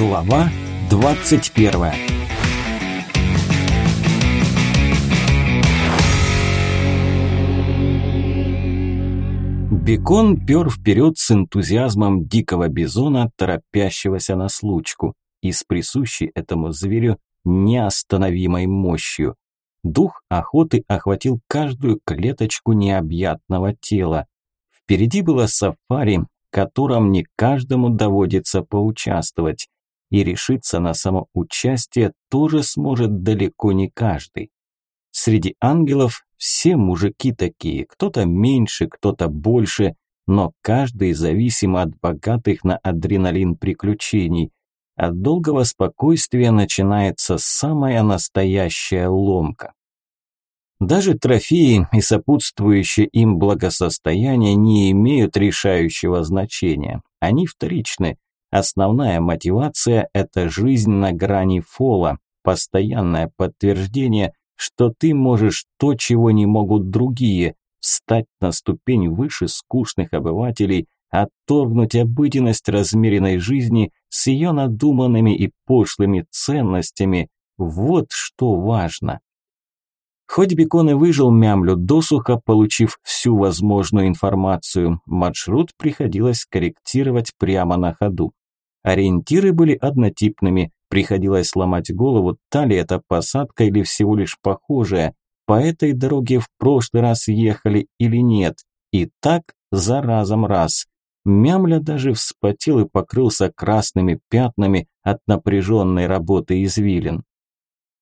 Глава 21 Бекон пер вперед с энтузиазмом дикого бизона, торопящегося на случку, и с присущей этому зверю неостановимой мощью. Дух охоты охватил каждую клеточку необъятного тела. Впереди было сафари, котором не каждому доводится поучаствовать и решиться на самоучастие тоже сможет далеко не каждый. Среди ангелов все мужики такие, кто-то меньше, кто-то больше, но каждый зависим от богатых на адреналин приключений. От долгого спокойствия начинается самая настоящая ломка. Даже трофеи и сопутствующее им благосостояние не имеют решающего значения. Они вторичны, Основная мотивация – это жизнь на грани фола, постоянное подтверждение, что ты можешь то, чего не могут другие, встать на ступень выше скучных обывателей, отторгнуть обыденность размеренной жизни с ее надуманными и пошлыми ценностями. Вот что важно. Хоть Бекон и выжил мямлю досуха, получив всю возможную информацию, маршрут приходилось корректировать прямо на ходу. Ориентиры были однотипными, приходилось ломать голову, та ли это посадка или всего лишь похожая, по этой дороге в прошлый раз ехали или нет, и так за разом раз. Мямля даже вспотел и покрылся красными пятнами от напряженной работы извилин.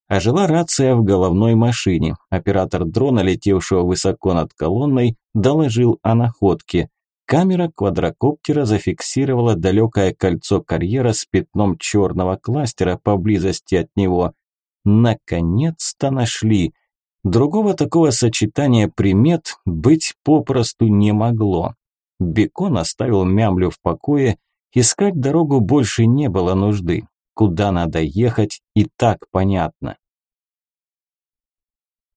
Ожила рация в головной машине. Оператор дрона, летевшего высоко над колонной, доложил о находке. Камера квадрокоптера зафиксировала далекое кольцо карьера с пятном черного кластера поблизости от него. Наконец-то нашли. Другого такого сочетания примет быть попросту не могло. Бекон оставил мямлю в покое, искать дорогу больше не было нужды. Куда надо ехать, и так понятно.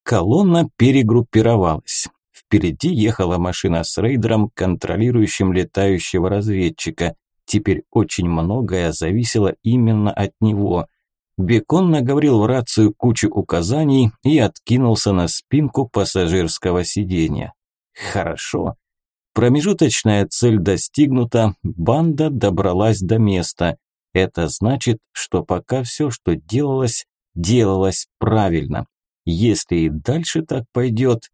Колонна перегруппировалась. Впереди ехала машина с рейдером, контролирующим летающего разведчика. Теперь очень многое зависело именно от него. Бекон наговорил в рацию кучу указаний и откинулся на спинку пассажирского сиденья. Хорошо. Промежуточная цель достигнута, банда добралась до места. Это значит, что пока все, что делалось, делалось правильно. Если и дальше так пойдет,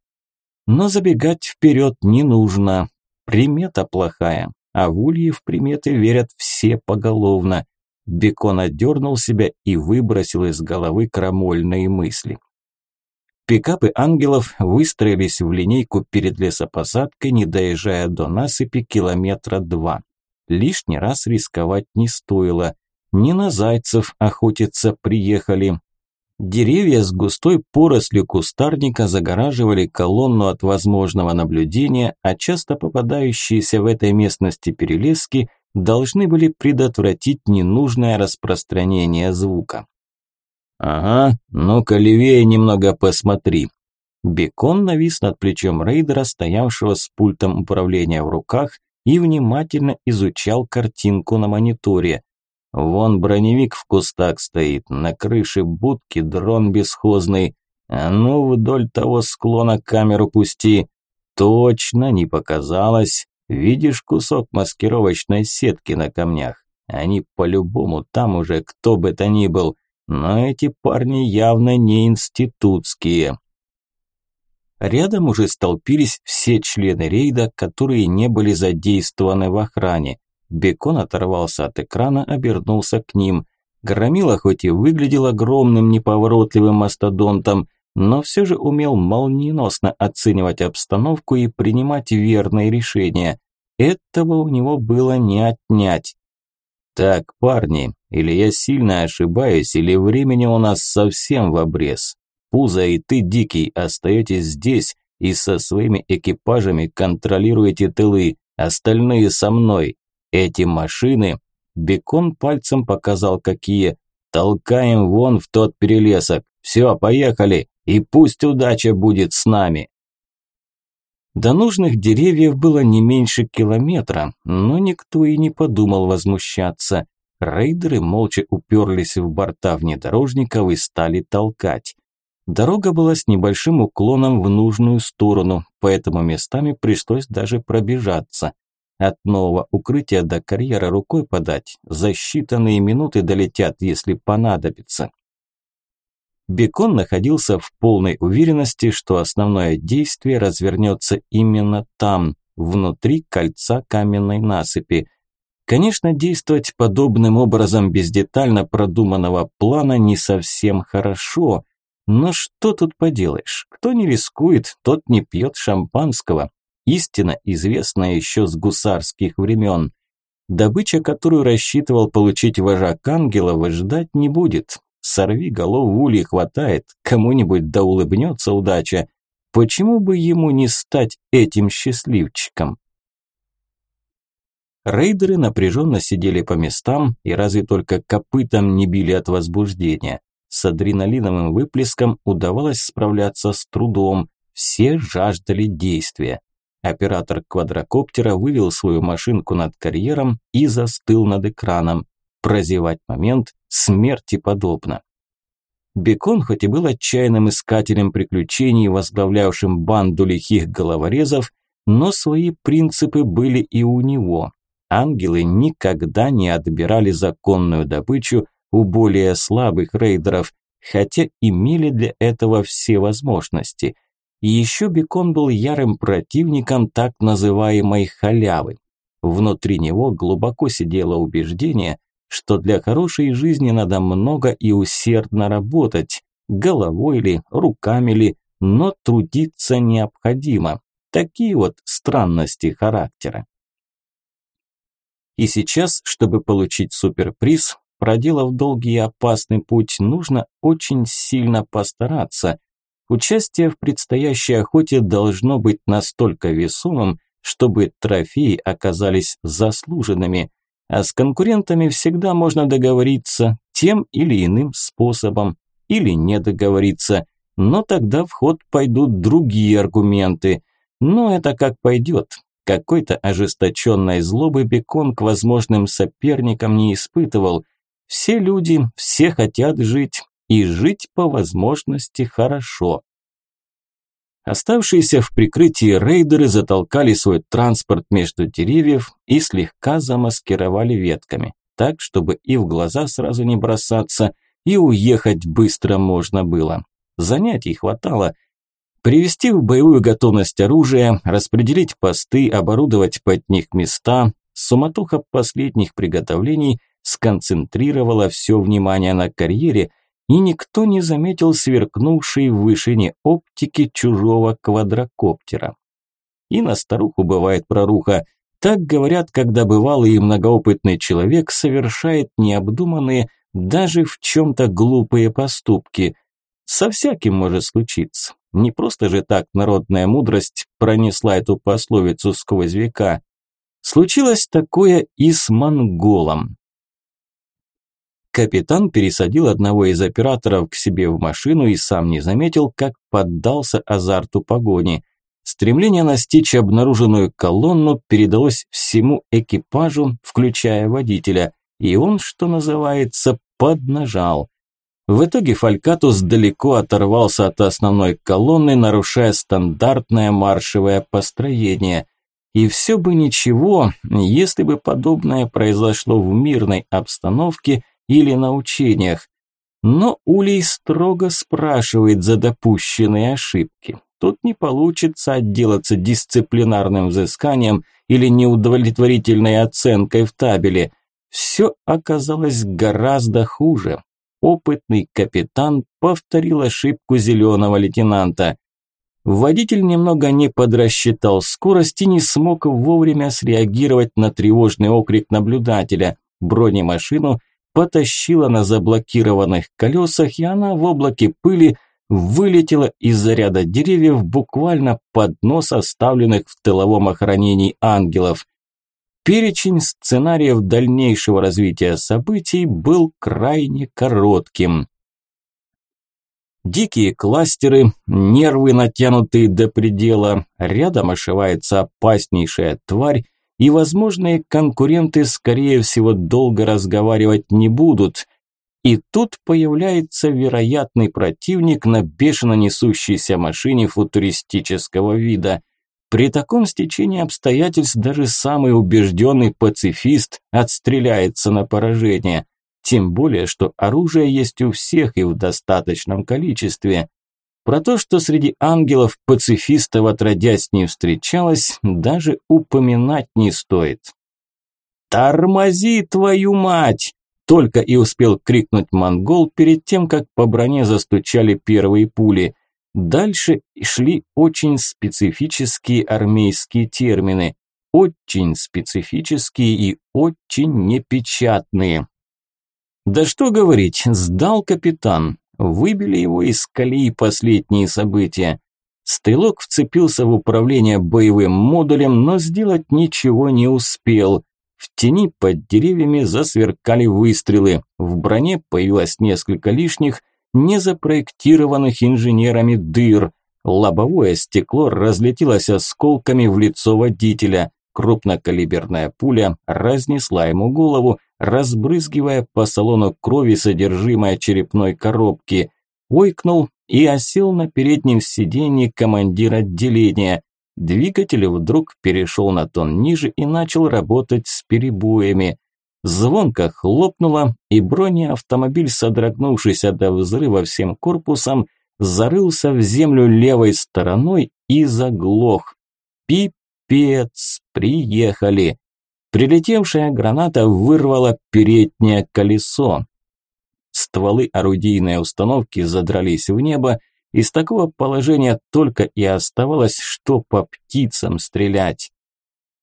но забегать вперед не нужно. Примета плохая, а в ульи приметы верят все поголовно. Бекон отдернул себя и выбросил из головы крамольные мысли. Пикапы ангелов выстроились в линейку перед лесопосадкой, не доезжая до насыпи километра два. Лишний раз рисковать не стоило. Не на зайцев охотиться приехали, Деревья с густой порослью кустарника загораживали колонну от возможного наблюдения, а часто попадающиеся в этой местности перелески должны были предотвратить ненужное распространение звука. «Ага, ну-ка левее немного посмотри». Бекон навис над плечом рейдера, стоявшего с пультом управления в руках, и внимательно изучал картинку на мониторе. Вон броневик в кустах стоит, на крыше будки дрон бесхозный. А ну вдоль того склона камеру пусти. Точно не показалось. Видишь кусок маскировочной сетки на камнях? Они по-любому там уже кто бы то ни был. Но эти парни явно не институтские. Рядом уже столпились все члены рейда, которые не были задействованы в охране. Бекон оторвался от экрана, обернулся к ним. Громила хоть и выглядел огромным неповоротливым мастодонтом, но все же умел молниеносно оценивать обстановку и принимать верные решения. Этого у него было не отнять. «Так, парни, или я сильно ошибаюсь, или времени у нас совсем в обрез. Пузо и ты, Дикий, остаетесь здесь и со своими экипажами контролируете тылы, остальные со мной. Эти машины, Бекон пальцем показал какие, толкаем вон в тот перелесок. Все, поехали, и пусть удача будет с нами. До нужных деревьев было не меньше километра, но никто и не подумал возмущаться. Рейдеры молча уперлись в борта внедорожников и стали толкать. Дорога была с небольшим уклоном в нужную сторону, поэтому местами пришлось даже пробежаться. От нового укрытия до карьера рукой подать, за считанные минуты долетят, если понадобится. Бекон находился в полной уверенности, что основное действие развернется именно там, внутри кольца каменной насыпи. Конечно, действовать подобным образом без детально продуманного плана не совсем хорошо, но что тут поделаешь? Кто не рискует, тот не пьет шампанского. Истина, известная еще с гусарских времен. Добыча, которую рассчитывал получить вожак ангелов, ждать не будет. Сорви голов в улье хватает, кому-нибудь да улыбнется удача. Почему бы ему не стать этим счастливчиком? Рейдеры напряженно сидели по местам и разве только копытом не били от возбуждения. С адреналиновым выплеском удавалось справляться с трудом, все жаждали действия. Оператор квадрокоптера вывел свою машинку над карьером и застыл над экраном. Прозевать момент смерти подобно. Бекон хоть и был отчаянным искателем приключений, возглавлявшим банду лихих головорезов, но свои принципы были и у него. Ангелы никогда не отбирали законную добычу у более слабых рейдеров, хотя имели для этого все возможности – и еще Бекон был ярым противником так называемой халявы. Внутри него глубоко сидело убеждение, что для хорошей жизни надо много и усердно работать, головой ли, руками ли, но трудиться необходимо. Такие вот странности характера. И сейчас, чтобы получить суперприз, проделав долгий и опасный путь, нужно очень сильно постараться, Участие в предстоящей охоте должно быть настолько весомым, чтобы трофеи оказались заслуженными, а с конкурентами всегда можно договориться тем или иным способом, или не договориться, но тогда в ход пойдут другие аргументы. Но это как пойдет. Какой-то ожесточенной злобы Бекон к возможным соперникам не испытывал. Все люди, все хотят жить, и жить по возможности хорошо. Оставшиеся в прикрытии рейдеры затолкали свой транспорт между деревьев и слегка замаскировали ветками, так, чтобы и в глаза сразу не бросаться, и уехать быстро можно было. Занятий хватало. Привести в боевую готовность оружие, распределить посты, оборудовать под них места. Суматоха последних приготовлений сконцентрировала все внимание на карьере – и никто не заметил сверкнувшей в вышине оптики чужого квадрокоптера. И на старуху бывает проруха. Так говорят, когда бывалый и многоопытный человек совершает необдуманные, даже в чем-то глупые поступки. Со всяким может случиться. Не просто же так народная мудрость пронесла эту пословицу сквозь века. Случилось такое и с монголом. Капитан пересадил одного из операторов к себе в машину и сам не заметил, как поддался азарту погони. Стремление настичь обнаруженную колонну передалось всему экипажу, включая водителя, и он, что называется, поднажал. В итоге Фалькатус далеко оторвался от основной колонны, нарушая стандартное маршевое построение. И все бы ничего, если бы подобное произошло в мирной обстановке – или на учениях. Но Улей строго спрашивает за допущенные ошибки. Тут не получится отделаться дисциплинарным взысканием или неудовлетворительной оценкой в табеле. Все оказалось гораздо хуже. Опытный капитан повторил ошибку зеленого лейтенанта. Водитель немного не подрасчитал скорость и не смог вовремя среагировать на тревожный окрик наблюдателя. Бронемашину потащила на заблокированных колесах, и она в облаке пыли вылетела из-за ряда деревьев буквально под нос оставленных в тыловом охранении ангелов. Перечень сценариев дальнейшего развития событий был крайне коротким. Дикие кластеры, нервы натянутые до предела, рядом ошивается опаснейшая тварь, и возможные конкуренты, скорее всего, долго разговаривать не будут. И тут появляется вероятный противник на бешено несущейся машине футуристического вида. При таком стечении обстоятельств даже самый убежденный пацифист отстреляется на поражение. Тем более, что оружие есть у всех и в достаточном количестве. Про то, что среди ангелов пацифистов отродясь не встречалось, даже упоминать не стоит. «Тормози, твою мать!» Только и успел крикнуть монгол перед тем, как по броне застучали первые пули. Дальше шли очень специфические армейские термины. Очень специфические и очень непечатные. Да что говорить, сдал капитан. Выбили его из колеи последние события. Стрелок вцепился в управление боевым модулем, но сделать ничего не успел. В тени под деревьями засверкали выстрелы. В броне появилось несколько лишних, незапроектированных инженерами дыр. Лобовое стекло разлетелось осколками в лицо водителя. Крупнокалиберная пуля разнесла ему голову, разбрызгивая по салону крови содержимое черепной коробки. Ойкнул и осел на переднем сиденье командир отделения. Двигатель вдруг перешел на тон ниже и начал работать с перебоями. Звонко хлопнуло, и бронеавтомобиль, содрогнувшись до взрыва всем корпусом, зарылся в землю левой стороной и заглох. Пип Пипец, приехали. Прилетевшая граната вырвала переднее колесо. Стволы орудийной установки задрались в небо, из такого положения только и оставалось, что по птицам стрелять.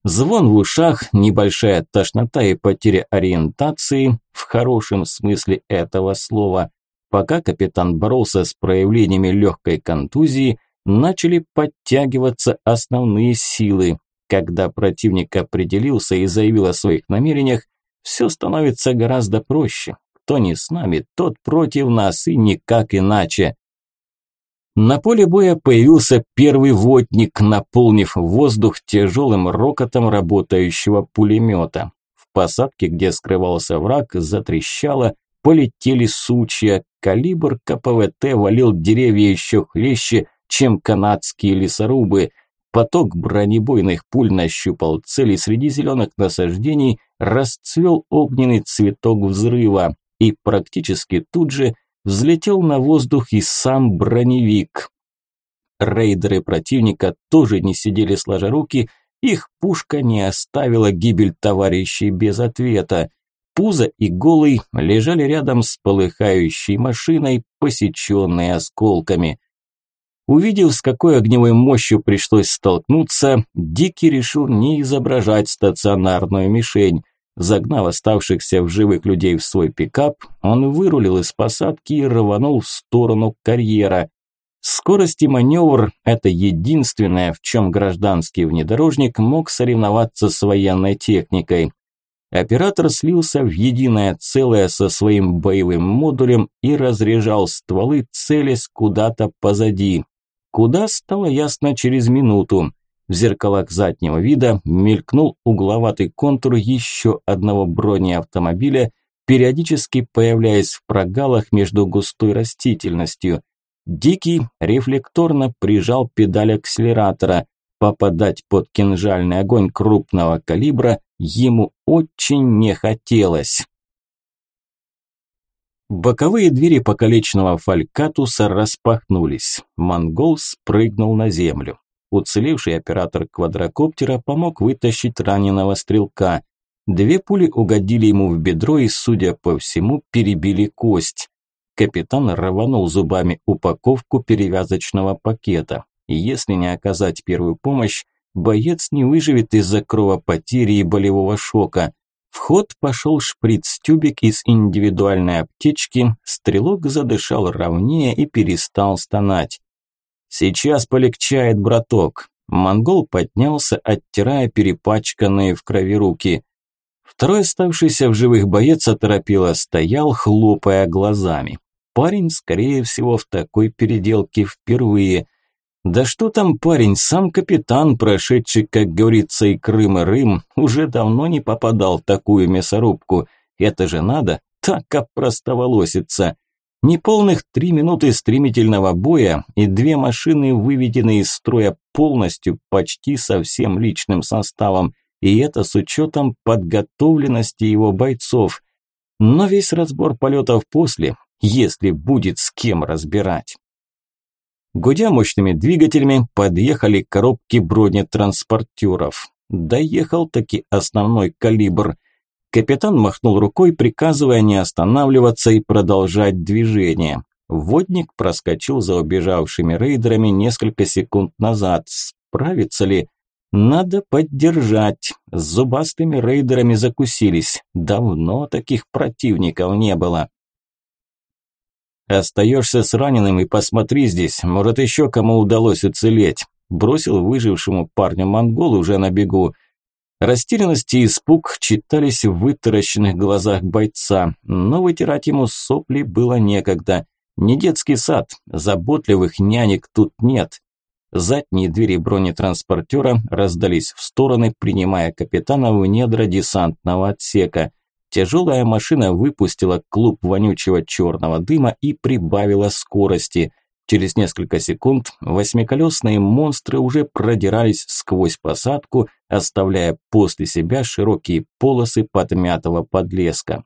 Звон в ушах, небольшая тошнота и потеря ориентации, в хорошем смысле этого слова. Пока капитан боролся с проявлениями легкой контузии, начали подтягиваться основные силы. Когда противник определился и заявил о своих намерениях, все становится гораздо проще. Кто не с нами, тот против нас и никак иначе. На поле боя появился первый водник, наполнив воздух тяжелым рокотом работающего пулемета. В посадке, где скрывался враг, затрещало, полетели сучья, калибр КПВТ валил деревья еще хлеще, чем канадские лесорубы. Поток бронебойных пуль нащупал цели среди зеленых насаждений, расцвел огненный цветок взрыва и практически тут же взлетел на воздух и сам броневик. Рейдеры противника тоже не сидели сложа руки, их пушка не оставила гибель товарищей без ответа. Пузо и голый лежали рядом с полыхающей машиной, посеченной осколками. Увидев, с какой огневой мощью пришлось столкнуться, Дикий решил не изображать стационарную мишень. Загнав оставшихся в живых людей в свой пикап, он вырулил из посадки и рванул в сторону карьера. Скорость и маневр – это единственное, в чем гражданский внедорожник мог соревноваться с военной техникой. Оператор слился в единое целое со своим боевым модулем и разряжал стволы, целясь куда-то позади. Куда стало ясно через минуту. В зеркалах заднего вида мелькнул угловатый контур еще одного бронеавтомобиля, периодически появляясь в прогалах между густой растительностью. Дикий рефлекторно прижал педаль акселератора. Попадать под кинжальный огонь крупного калибра ему очень не хотелось. Боковые двери покалеченного фалькатуса распахнулись. Монгол спрыгнул на землю. Уцелевший оператор квадрокоптера помог вытащить раненого стрелка. Две пули угодили ему в бедро и, судя по всему, перебили кость. Капитан рванул зубами упаковку перевязочного пакета. Если не оказать первую помощь, боец не выживет из-за кровопотери и болевого шока. В ход пошел шприц-тюбик из индивидуальной аптечки, стрелок задышал ровнее и перестал стонать. «Сейчас полегчает, браток». Монгол поднялся, оттирая перепачканные в крови руки. Второй оставшийся в живых боец оторопело стоял, хлопая глазами. Парень, скорее всего, в такой переделке впервые. Да что там, парень, сам капитан, прошедший, как говорится, и Крым, и Рым, уже давно не попадал в такую мясорубку. Это же надо так опростоволоситься. Неполных три минуты стремительного боя и две машины, выведенные из строя полностью, почти со всем личным составом, и это с учетом подготовленности его бойцов. Но весь разбор полетов после, если будет с кем разбирать. Гудя мощными двигателями, подъехали коробки бронетранспортеров. Доехал таки основной калибр. Капитан махнул рукой, приказывая не останавливаться и продолжать движение. Водник проскочил за убежавшими рейдерами несколько секунд назад. Справится ли? Надо поддержать. С зубастыми рейдерами закусились. Давно таких противников не было. «Остаешься с раненым и посмотри здесь, может еще кому удалось уцелеть», бросил выжившему парню монгол уже на бегу. Растерянность и испуг читались в вытаращенных глазах бойца, но вытирать ему сопли было некогда. Не детский сад, заботливых нянек тут нет. Задние двери бронетранспортера раздались в стороны, принимая капитана в недра десантного отсека – Тяжелая машина выпустила клуб вонючего черного дыма и прибавила скорости. Через несколько секунд восьмиколесные монстры уже продирались сквозь посадку, оставляя после себя широкие полосы подмятого подлеска.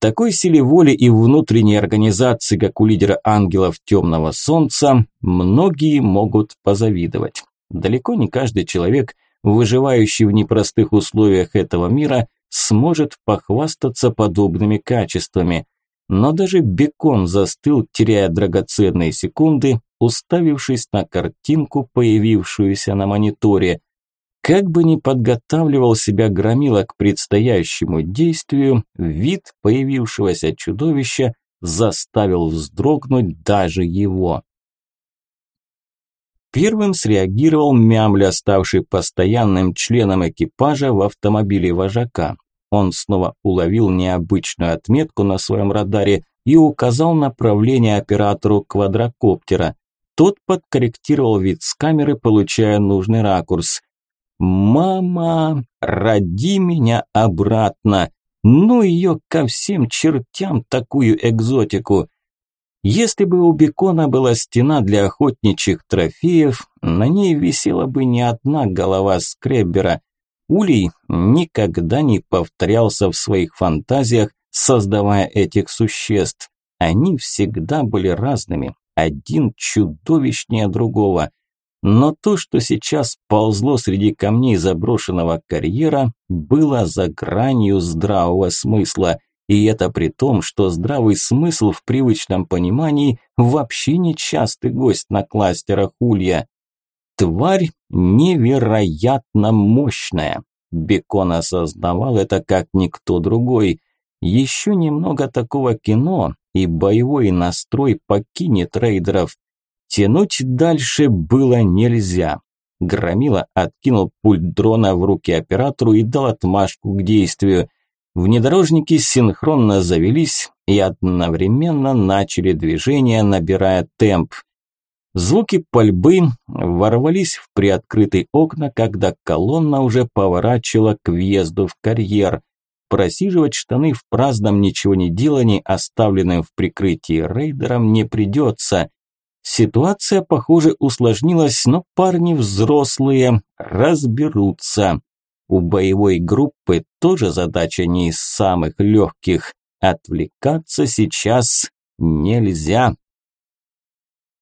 Такой силе воли и внутренней организации, как у лидера ангелов темного солнца, многие могут позавидовать. Далеко не каждый человек, выживающий в непростых условиях этого мира, сможет похвастаться подобными качествами. Но даже Бекон застыл, теряя драгоценные секунды, уставившись на картинку, появившуюся на мониторе. Как бы ни подготавливал себя Громила к предстоящему действию, вид появившегося чудовища заставил вздрогнуть даже его. Первым среагировал Мямля, ставший постоянным членом экипажа в автомобиле вожака. Он снова уловил необычную отметку на своем радаре и указал направление оператору квадрокоптера. Тот подкорректировал вид с камеры, получая нужный ракурс. «Мама, роди меня обратно! Ну ее ко всем чертям такую экзотику!» Если бы у Бекона была стена для охотничьих трофеев, на ней висела бы не одна голова скреббера. Улей никогда не повторялся в своих фантазиях, создавая этих существ. Они всегда были разными, один чудовищнее другого. Но то, что сейчас ползло среди камней заброшенного карьера, было за гранью здравого смысла – и это при том, что здравый смысл в привычном понимании вообще не частый гость на кластерах улья. Тварь невероятно мощная. Бекон осознавал это как никто другой. Еще немного такого кино, и боевой настрой покинет рейдеров. Тянуть дальше было нельзя. Громила откинул пульт дрона в руки оператору и дал отмашку к действию – Внедорожники синхронно завелись и одновременно начали движение, набирая темп. Звуки пальбы ворвались в приоткрытые окна, когда колонна уже поворачивала к въезду в карьер. Просиживать штаны в праздном ничего не делании, оставленным в прикрытии рейдером, не придется. Ситуация, похоже, усложнилась, но парни взрослые разберутся. У боевой группы тоже задача не из самых легких. Отвлекаться сейчас нельзя.